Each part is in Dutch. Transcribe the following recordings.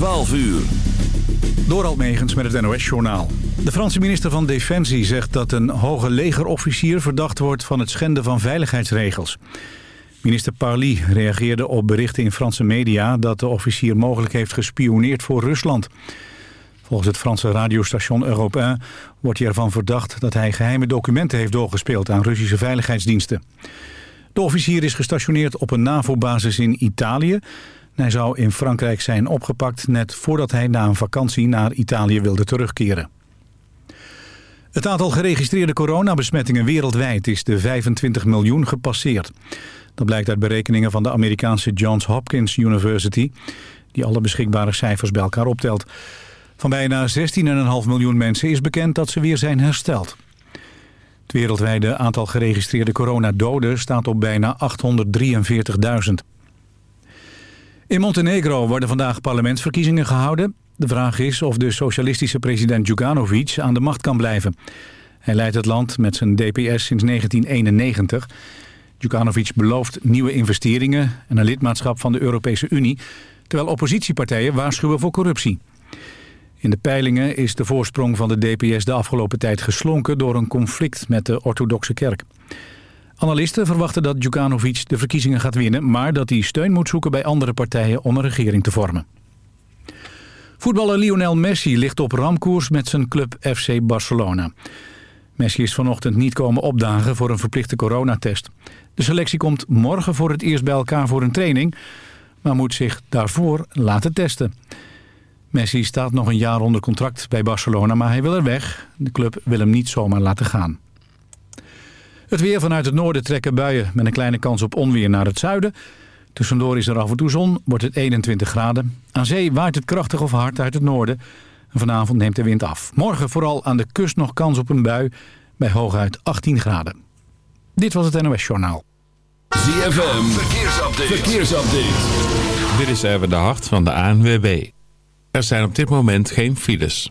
12 uur. Door Almegens met het NOS-journaal. De Franse minister van Defensie zegt dat een hoge legerofficier verdacht wordt van het schenden van veiligheidsregels. Minister Parly reageerde op berichten in Franse media dat de officier mogelijk heeft gespioneerd voor Rusland. Volgens het Franse radiostation Europe 1 wordt hij ervan verdacht dat hij geheime documenten heeft doorgespeeld aan Russische veiligheidsdiensten. De officier is gestationeerd op een NAVO-basis in Italië. Hij zou in Frankrijk zijn opgepakt net voordat hij na een vakantie naar Italië wilde terugkeren. Het aantal geregistreerde coronabesmettingen wereldwijd is de 25 miljoen gepasseerd. Dat blijkt uit berekeningen van de Amerikaanse Johns Hopkins University... die alle beschikbare cijfers bij elkaar optelt. Van bijna 16,5 miljoen mensen is bekend dat ze weer zijn hersteld. Het wereldwijde aantal geregistreerde coronadoden staat op bijna 843.000. In Montenegro worden vandaag parlementsverkiezingen gehouden. De vraag is of de socialistische president Djukanovic aan de macht kan blijven. Hij leidt het land met zijn DPS sinds 1991. Djukanovic belooft nieuwe investeringen en een lidmaatschap van de Europese Unie... terwijl oppositiepartijen waarschuwen voor corruptie. In de peilingen is de voorsprong van de DPS de afgelopen tijd geslonken... door een conflict met de orthodoxe kerk. Analisten verwachten dat Djukanovic de verkiezingen gaat winnen... maar dat hij steun moet zoeken bij andere partijen om een regering te vormen. Voetballer Lionel Messi ligt op ramkoers met zijn club FC Barcelona. Messi is vanochtend niet komen opdagen voor een verplichte coronatest. De selectie komt morgen voor het eerst bij elkaar voor een training... maar moet zich daarvoor laten testen. Messi staat nog een jaar onder contract bij Barcelona, maar hij wil er weg. De club wil hem niet zomaar laten gaan. Het weer vanuit het noorden trekken buien met een kleine kans op onweer naar het zuiden. Tussendoor is er af en toe zon, wordt het 21 graden. Aan zee waait het krachtig of hard uit het noorden. En vanavond neemt de wind af. Morgen vooral aan de kust nog kans op een bui bij hooguit 18 graden. Dit was het NOS Journaal. ZFM, verkeersupdate. verkeersupdate. Dit is even de hart van de ANWB. Er zijn op dit moment geen files.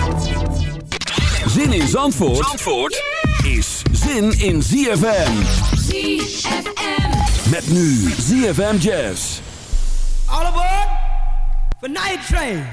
Zin in Zandvoort, Zandvoort is zin in ZFM. ZFM. Met nu ZFM Jazz. All aboard for night train.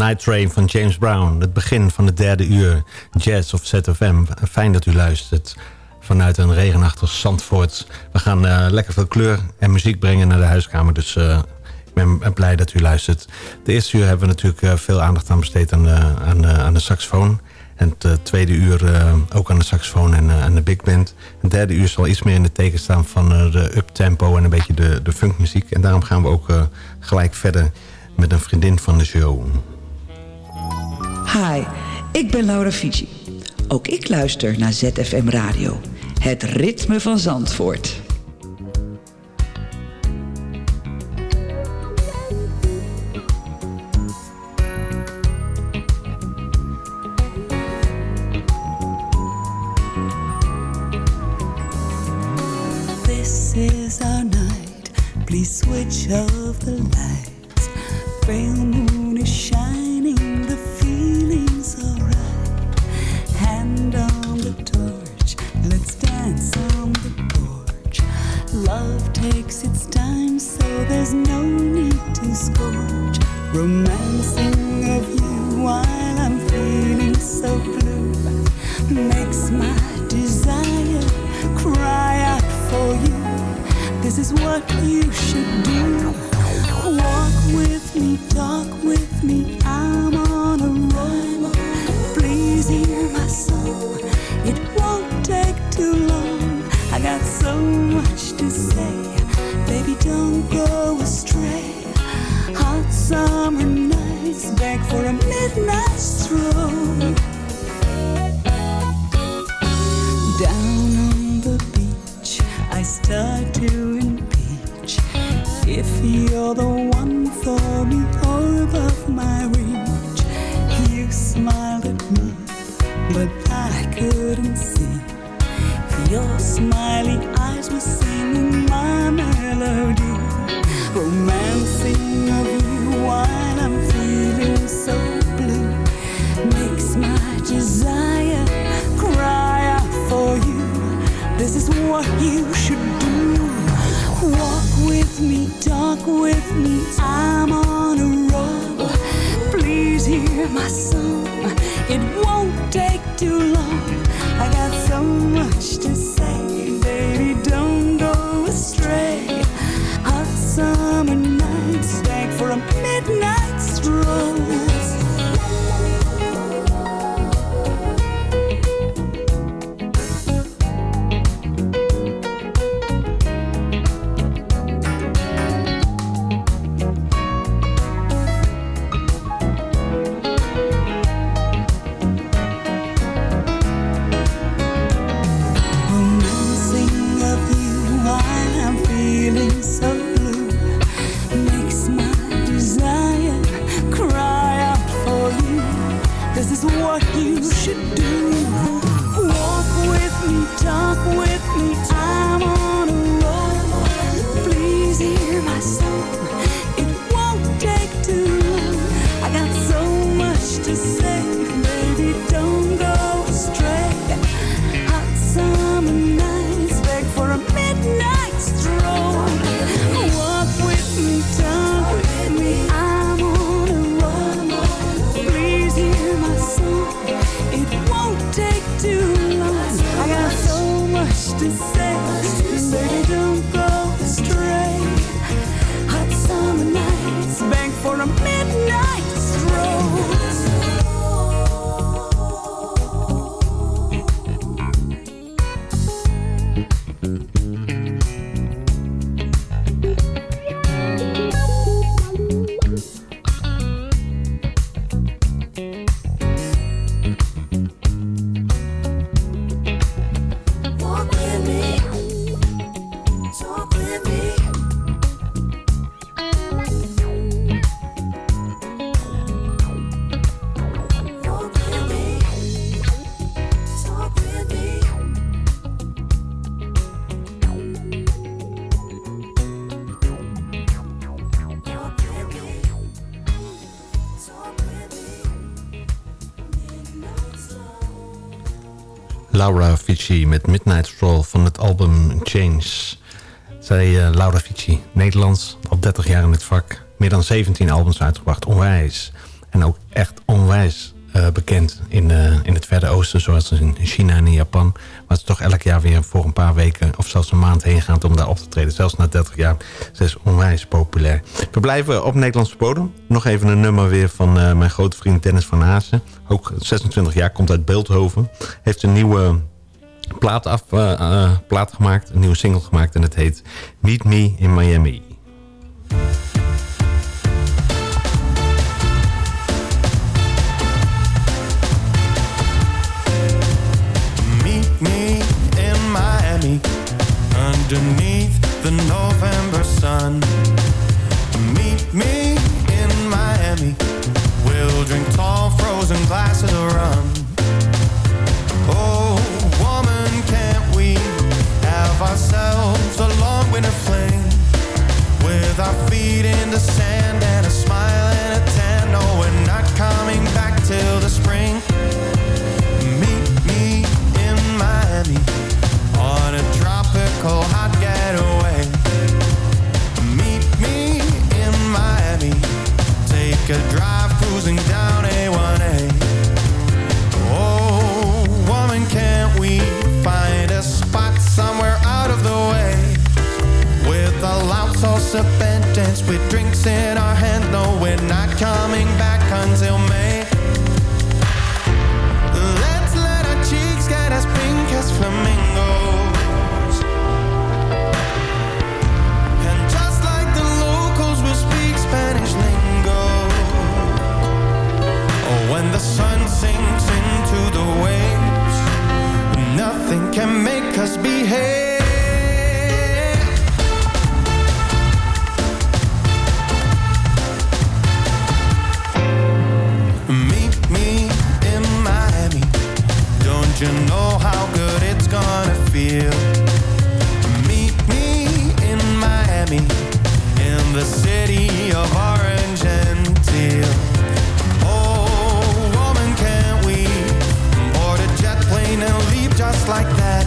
Night Train van James Brown. Het begin van het derde uur Jazz of ZFM. Fijn dat u luistert vanuit een regenachtig Zandvoort. We gaan uh, lekker veel kleur en muziek brengen naar de huiskamer. Dus uh, ik ben blij dat u luistert. De eerste uur hebben we natuurlijk uh, veel aandacht aan besteed aan, aan, aan de saxofoon. En het tweede uur ook aan de saxofoon en aan de big band. Het derde uur zal iets meer in de teken staan van de uptempo en een beetje de, de funkmuziek. En daarom gaan we ook gelijk verder met een vriendin van de show. Hi, ik ben Laura Fiji. Ook ik luister naar ZFM Radio. Het ritme van Zandvoort. This is our night. Please switch off the lights. Pale moon is shining. Takes its time, so there's no need to scorch. Romancing of you while I'm feeling so blue makes my desire cry out for you. This is what you should do. Walk with me, talk with me. I'm on a roll. Please hear my song. It won't take too long. Got so much to say. Baby, don't go astray. Hot summer nights beg for a midnight stroll. Down on the beach, I start to impeach. If you're the one for me or above my reach, you smiled at me, but I couldn't see. Your smiling eyes were singing my melody, romancing of you while I'm feeling so blue. Makes my desire cry out for you. This is what you should do. Walk with me, talk with me. I'm on a roll. Please hear my song. Much to say, Laura Fici met Midnight Stroll van het album Change. Zij, eh, Laura Fici, Nederlands, al 30 jaar in het vak. Meer dan 17 albums uitgebracht, onwijs. En ook echt onwijs eh, bekend in, eh, in het Verre Oosten, zoals in China en in Japan. Maar ze toch elk jaar weer voor een paar weken of zelfs een maand heen gaat om daar op te treden. Zelfs na 30 jaar. Ze is onwijs populair. We blijven op Nederlandse bodem. Nog even een nummer weer van eh, mijn grote vriend Dennis van Haasen. Ook 26 jaar, komt uit Beeldhoven. Heeft een nieuwe plaat, af, plaat gemaakt, een nieuwe single gemaakt en het heet Meet Me in Miami. Underneath the November sun. Meet me in Miami. We'll drink tall frozen glasses of rum. Oh, woman, can't we have ourselves a long winter fling with our feet in the sand and a smile and a tan? No, we're not coming back till the loud salsa band dance with drinks in our hands. No, we're not coming back until May. Let's let our cheeks get as pink as flamingos. And just like the locals, we'll speak Spanish lingo. Oh, when the sun sinks into the waves, nothing can make us behave. You know how good it's gonna feel? Meet me in Miami, in the city of orange and teal. Oh, woman, can't we board a jet plane and leave just like that?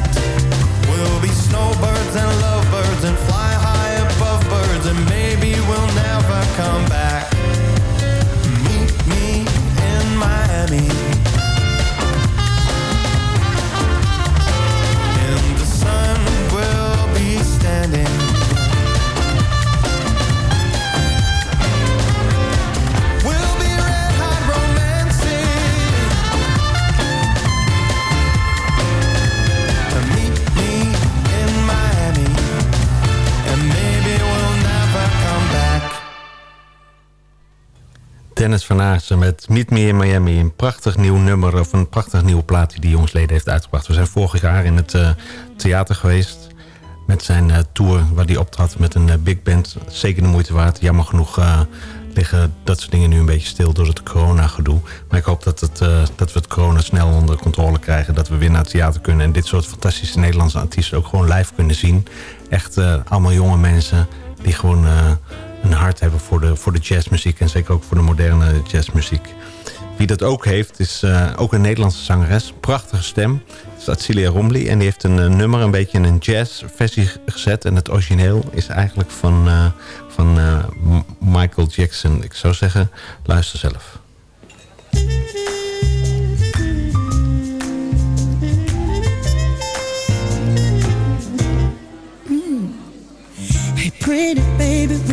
We'll be snowbirds and lovebirds and fly high above birds, and maybe we'll never come back. Aarsen met Meet Me in Miami. Een prachtig nieuw nummer of een prachtig nieuwe plaat die die jongsleden heeft uitgebracht. We zijn vorig jaar in het eh, theater geweest met zijn eh, tour waar hij optrad met een eh, big band. Zeker de moeite waard. Jammer genoeg liggen dat soort dingen nu een beetje stil door het corona gedoe. Maar ik hoop dat, het, dat we het corona snel onder controle krijgen. Dat we weer naar het theater kunnen. En dit soort fantastische Nederlandse artiesten ook gewoon live kunnen zien. Echt allemaal jonge mensen die gewoon een hart hebben voor de, voor de jazzmuziek. En zeker ook voor de moderne jazzmuziek. Wie dat ook heeft, is eh, ook een Nederlandse zangeres. Prachtige stem. Het is Atsilia Romley. En die heeft een eh, nummer een beetje in een jazzversie gezet. En het origineel is eigenlijk van, eh, van Michael Jackson. Ik zou zeggen, luister zelf. Hey, pretty baby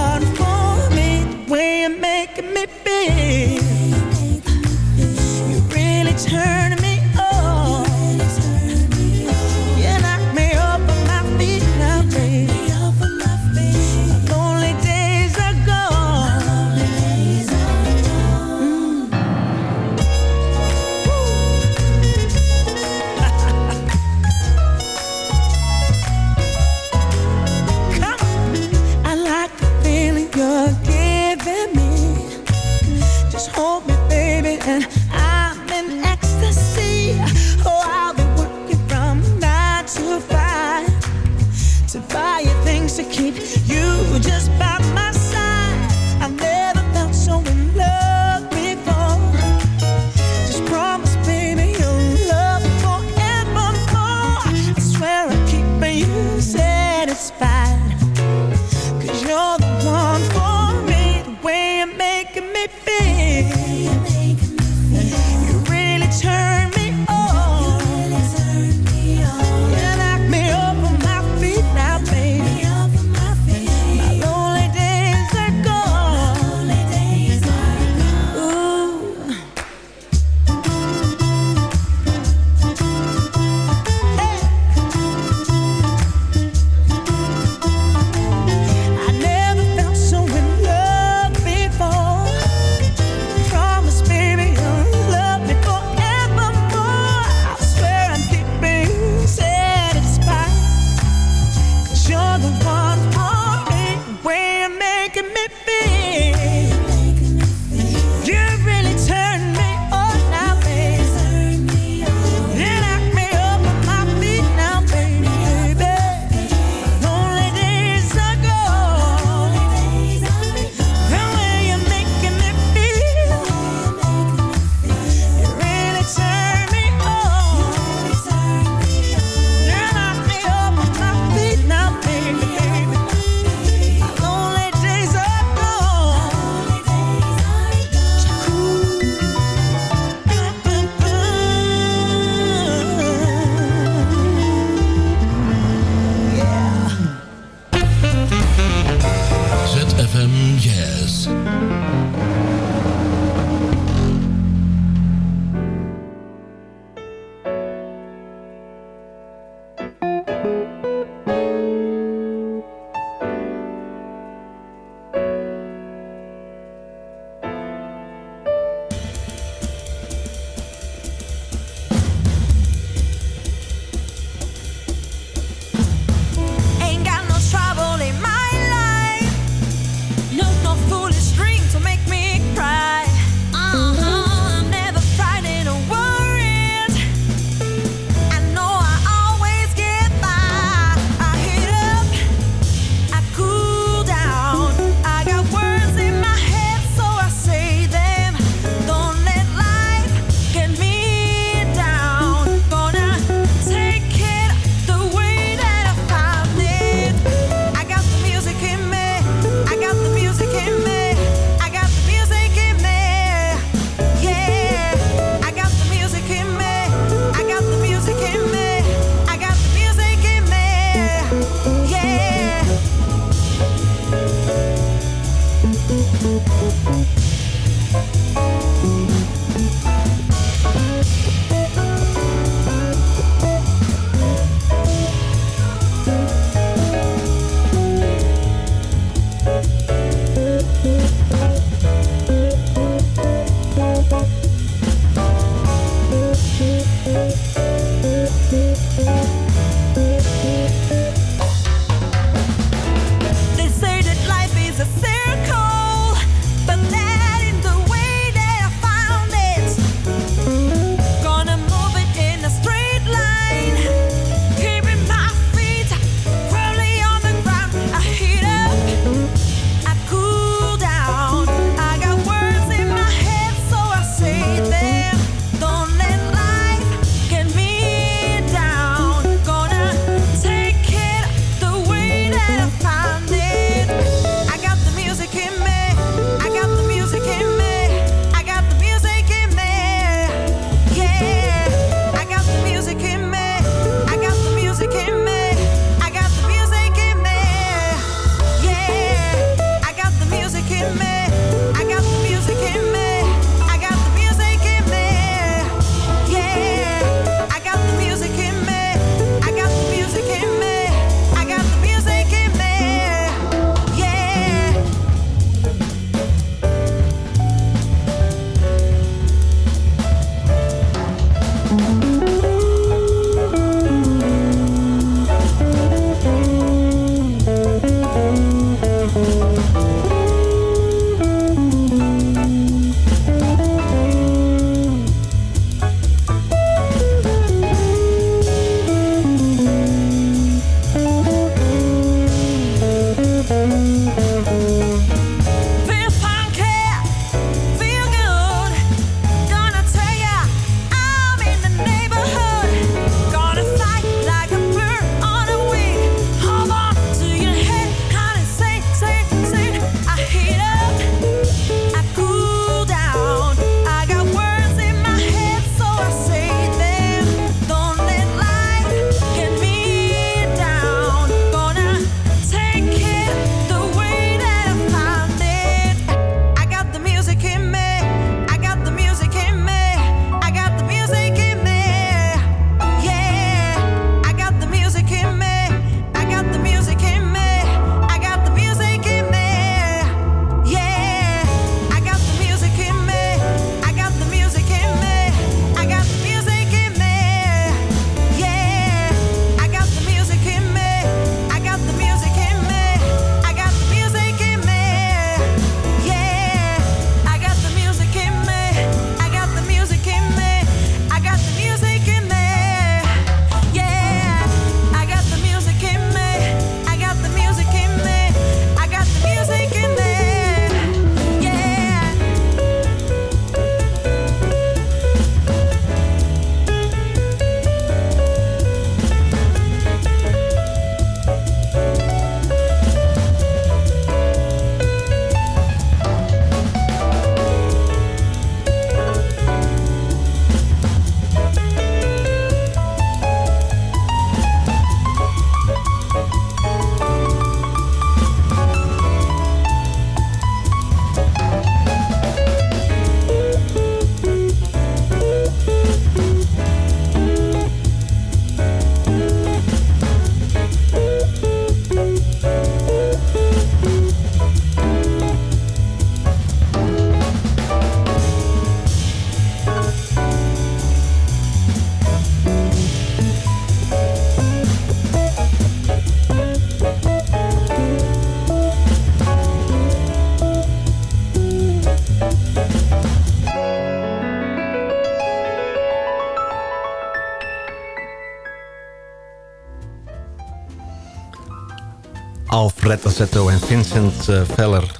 Azzetto en Vincent eh, Veller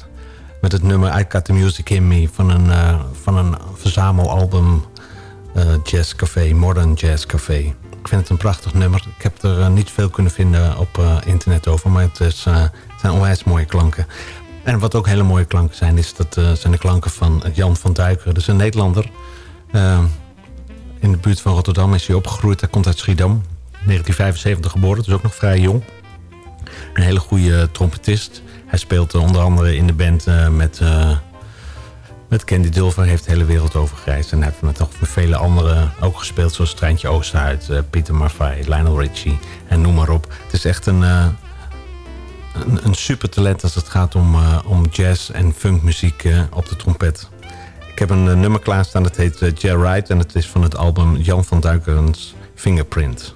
met het nummer I Got The Music In Me van een, eh, van een verzamelalbum eh, Jazz Café, Modern Jazz Café. Ik vind het een prachtig nummer. Ik heb er niet veel kunnen vinden op internet over, maar het, is, zijn onwijs mooie klanken. En wat ook hele mooie klanken zijn, is dat, zijn de klanken van Jan van Duiker. Dat is een Nederlander. In de buurt van Rotterdam is hij opgegroeid. Hij komt uit Schiedam. 1975 geboren, dus ook nog vrij jong. Een hele goede trompetist. Hij speelt eh, onder andere in de band eh, met, eh, met Candy Dulver. Heeft de hele wereld over gereisd. En hij heeft met nog vele anderen ook gespeeld. Zoals Treintje Oosterhuid, eh, Pieter Maffay, Lionel Richie en noem maar op. Het is echt een, een, een super talent als het gaat om, om jazz en funkmuziek op de trompet. Ik heb een nummer klaarstaan dat heet uh, Jer Wright. En het is van het album Jan van Duikerens Fingerprint.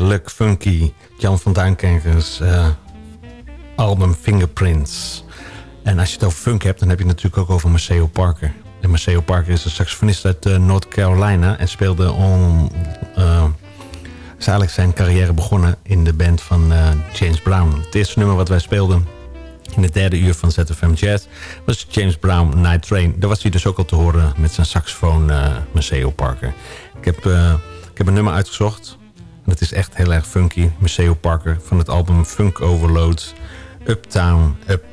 Heerlijk funky Jan van Duinkerkers eh, album Fingerprints. En als je het over funk hebt, dan heb je het natuurlijk ook over Maceo Parker. En Maceo Parker is een saxofonist uit eh, North Carolina en speelde om... is eigenlijk zijn carrière begonnen in de band van James Brown. Het eerste nummer wat wij speelden in het derde uur van ZFM Jazz was James Brown Night Train. Daar was hij dus ook al te horen met zijn saxofoon uh, Maceo Parker. Ik heb, ik heb een nummer uitgezocht. Dat is echt heel erg funky. Maceo Parker van het album Funk Overload. Uptown Up.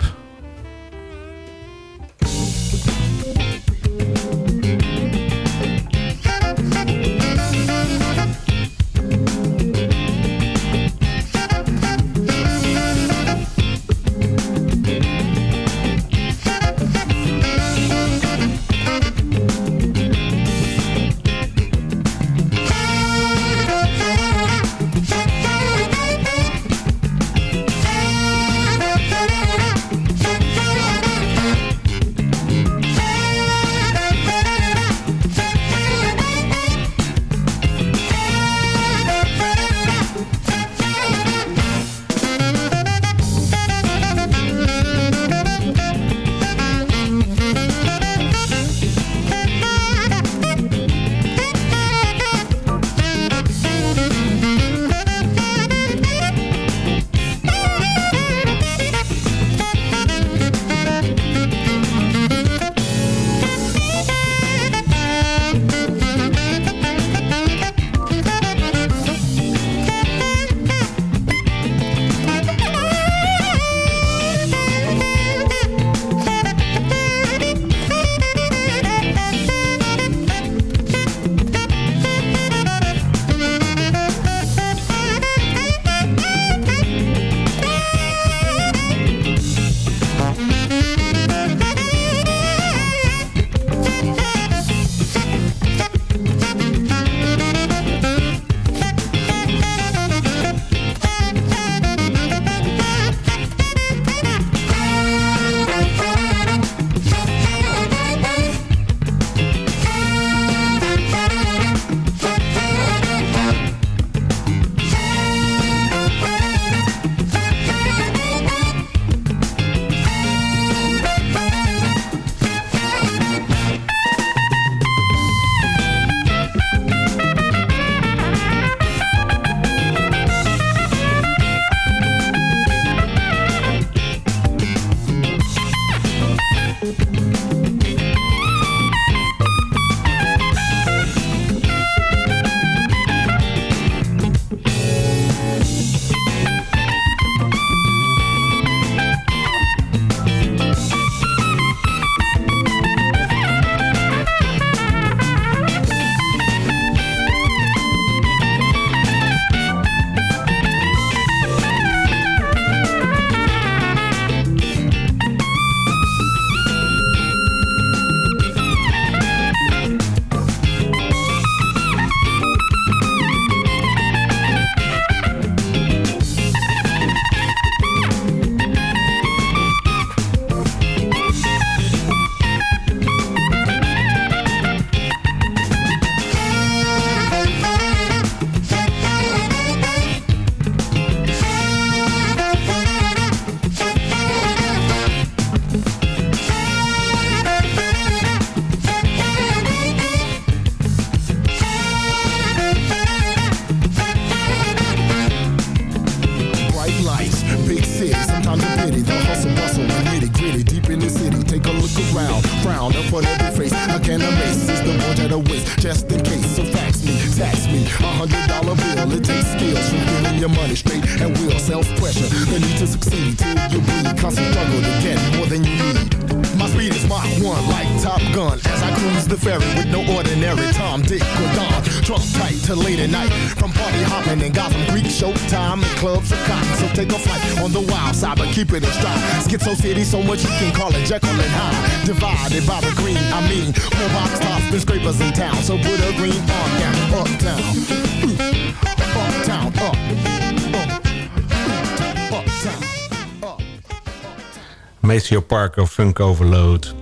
Funk Overload.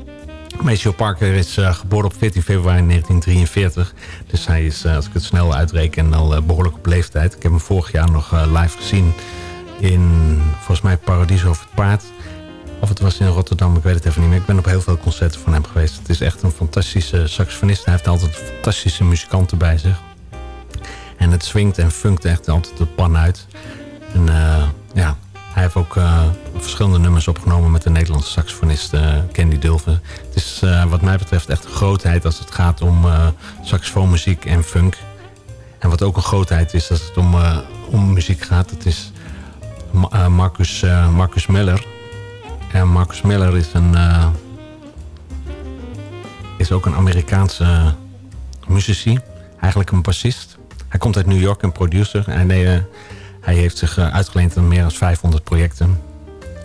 Maceo Parker is eh, geboren op 14 februari 1943. Dus hij is, eh, als ik het snel uitreken, al eh, behoorlijk op leeftijd. Ik heb hem vorig jaar nog live gezien in, volgens mij, Paradiso of het Paard. Of het was in Rotterdam, ik weet het even niet meer. Ik ben op heel veel concerten van hem geweest. Het is echt een fantastische saxofonist. Hij heeft altijd fantastische muzikanten bij zich. En het swingt en funkt echt altijd de pan uit. En ja, hij heeft ook eh, verschillende nummers opgenomen met de Nederlandse saxofonist eh, Candy Dulven. Het is eh, wat mij betreft echt een grootheid als het gaat om saxofoonmuziek en funk. En wat ook een grootheid is als het om, om muziek gaat, dat is Ma- Marcus, Marcus Miller. En Marcus Miller is, een, is ook een Amerikaanse muzici. Eigenlijk een bassist. Hij komt uit New York, een producer. En hij, hij heeft zich eh, uitgeleend aan meer dan 500 projecten.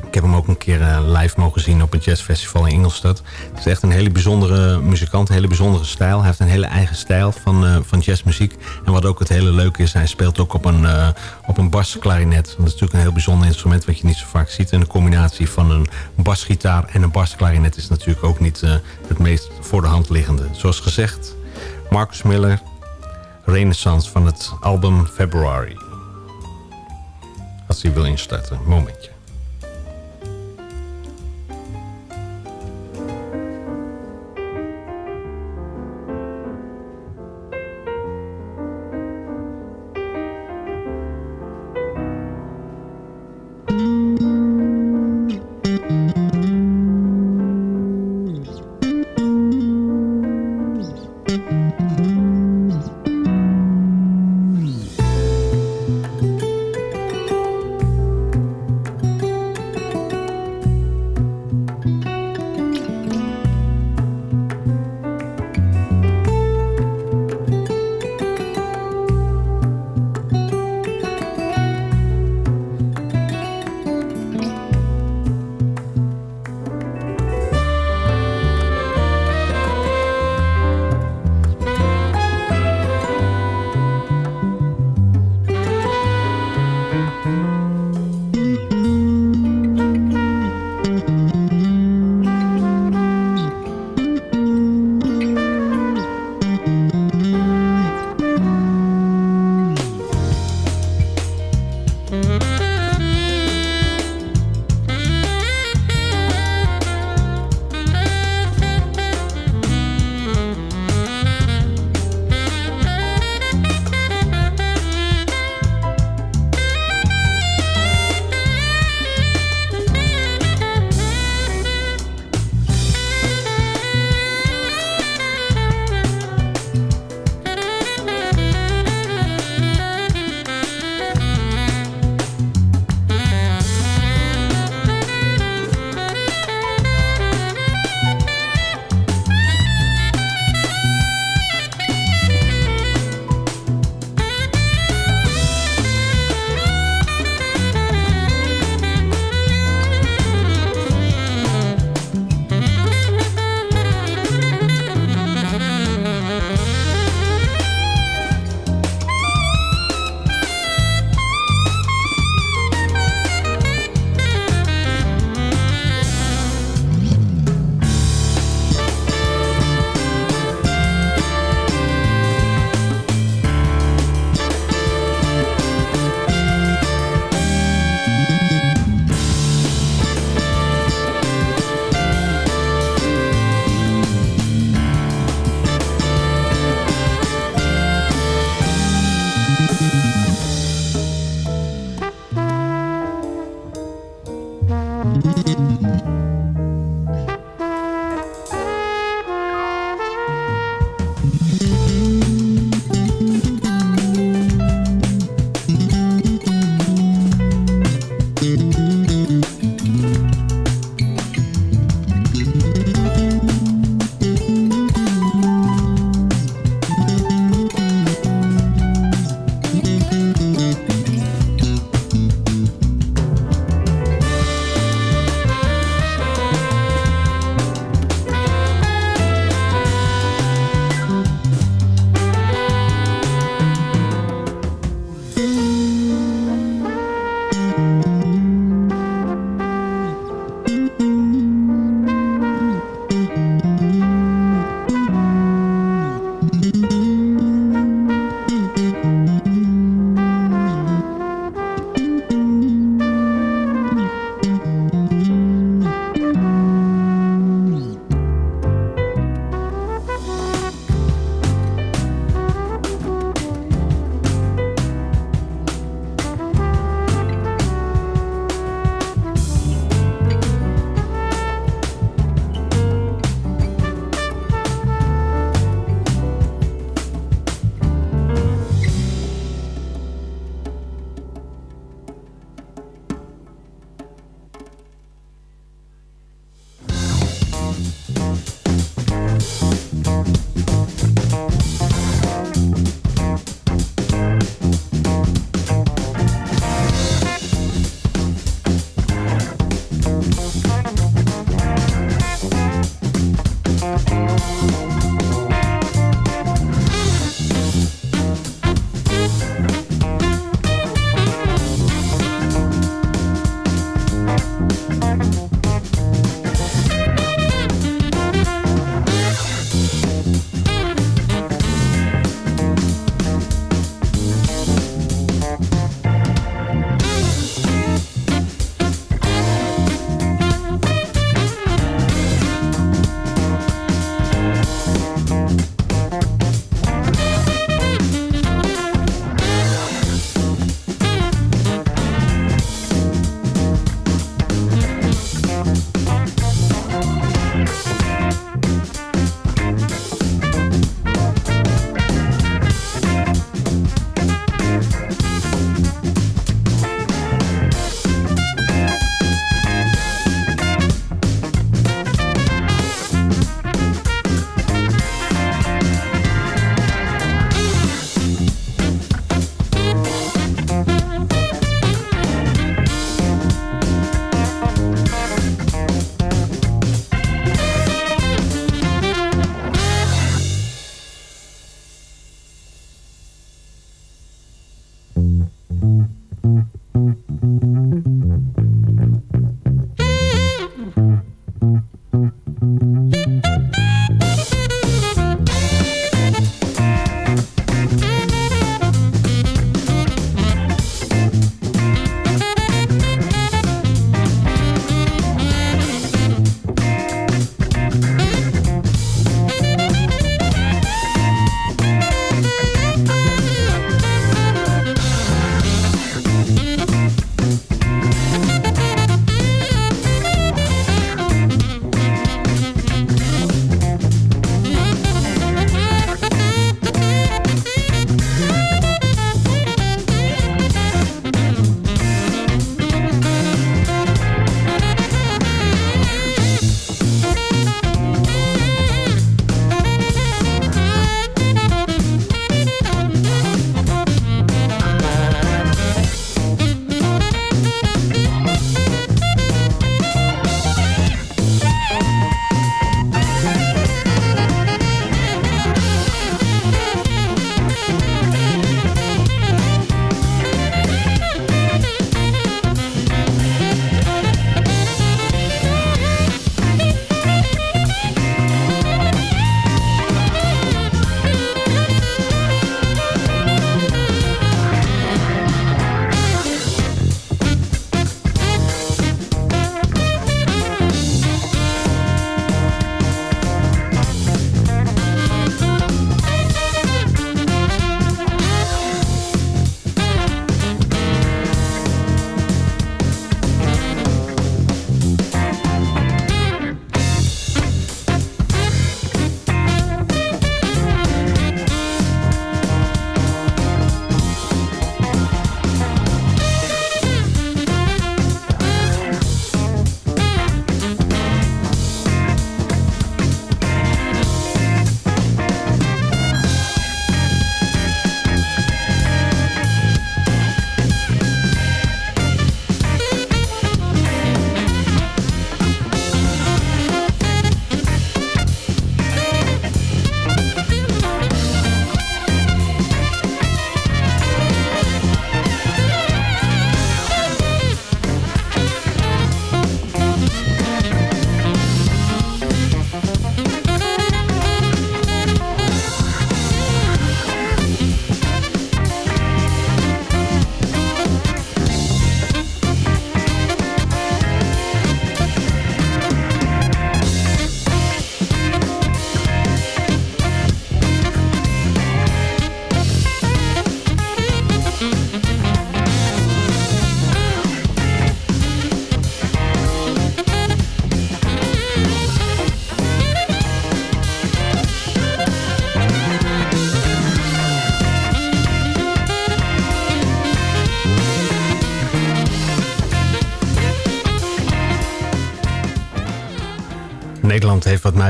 Ik heb hem ook een keer eh, live mogen zien op een jazzfestival in Ingolstadt. Het is echt een hele bijzondere muzikant, een hele bijzondere stijl. Hij heeft een hele eigen stijl van, eh, van jazzmuziek. En wat ook het hele leuke is, hij speelt ook op een, eh op een basklarinet. Dat is natuurlijk een heel bijzonder instrument wat je niet zo vaak ziet. En de combinatie van een basgitaar en een basklarinet is natuurlijk ook niet het meest voor de hand liggende. Zoals gezegd, Marcus Miller, Renaissance van het album February. Als hij wil instarten, momentje.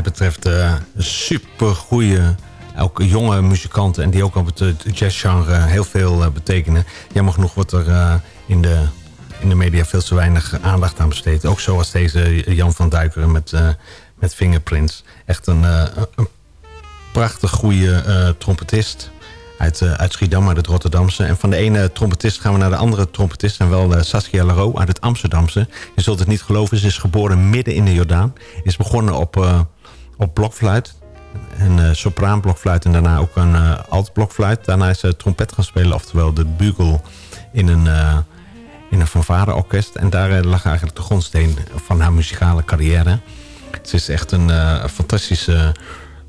Betreft uh, super goede, jonge muzikanten... en die ook op het uh, jazzgenre heel veel uh, betekenen. Jammer genoeg wordt er in, de, in de media veel te weinig aandacht aan besteed. Ook zoals deze Jan van Duikeren met, met Fingerprints. Echt een, een prachtig goede trompetist uit, uit Schiedam, uit het Rotterdamse. En van de ene trompetist gaan we naar de andere trompetist... en wel uh, Saskia Laro uit het Amsterdamse. Je zult het niet geloven, ze is geboren midden in de Jordaan. Is begonnen op, op blokfluit, een uh, sopraanblokfluit... en daarna ook een uh, altblokfluit. Daarna is ze trompet gaan spelen, oftewel de bugel... in een, uh, in een fanfareorkest. En daar lag eigenlijk de grondsteen van haar muzikale carrière. Ze is echt een fantastische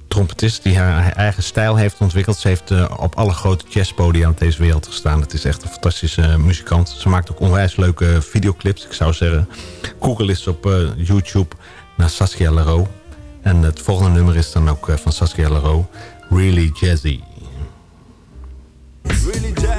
trompetist die haar eigen stijl heeft ontwikkeld. Ze heeft op alle grote jazzpodia op deze wereld gestaan. Het is echt een fantastische muzikant. Ze maakt ook onwijs leuke videoclips. Ik zou zeggen, google eens op YouTube naar Saskia Laro. En het volgende nummer is dan ook van Saskia Laro. Really Jazzy. Really jazzy,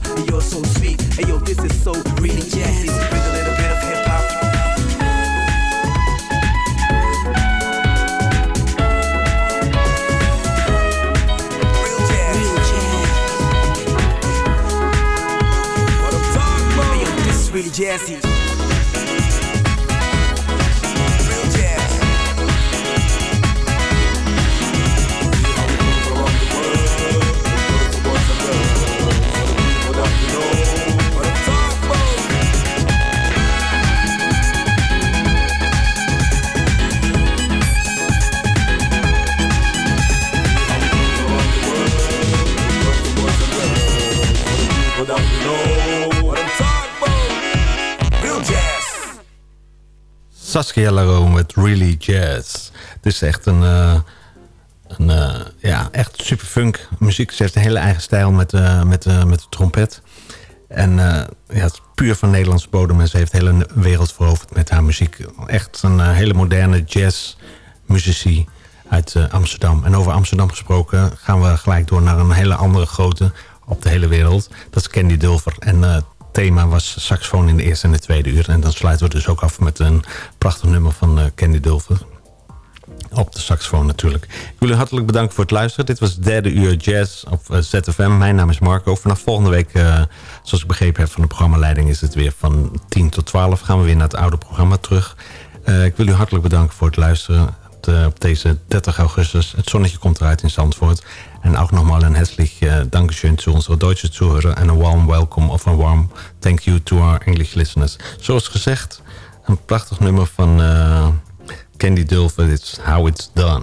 fly and you're so sweet. Hey yo, this is so Saskia Laro met Really Jazz. Het is echt een, eh, een eh, ja, echt super funk muziek. Ze heeft een hele eigen stijl met, eh, met, met de trompet. En ja, het is puur van Nederlands bodem. En ze heeft de hele wereld veroverd met haar muziek. Echt een hele moderne jazz muzici uit Amsterdam. En over Amsterdam gesproken gaan we gelijk door naar een hele andere grote op de hele wereld. Dat is Candy Dulver. En thema was saxofoon in de eerste en de tweede uur. En dan sluiten we dus ook af met een prachtig nummer van eh, Candy Dulver. Op de saxofoon natuurlijk. Ik wil u hartelijk bedanken voor het luisteren. Dit was het derde uur jazz op eh, ZFM. Mijn naam is Marco. Vanaf volgende week, eh, zoals ik begrepen heb van de programmaleiding... is het weer van 10 tot 12. Gaan we weer naar het oude programma terug. Ik wil u hartelijk bedanken voor het luisteren. Eh, op deze 30 augustus. Het zonnetje komt eruit in Zandvoort. En ook nogmaals een herzlich uh, Dankeschön zu unsere deutsche Zuhörer. En een warm welcome of een warm thank you to our English listeners. Zoals gezegd, een prachtig nummer van eh, Candy Dulfer. It's How It's Done.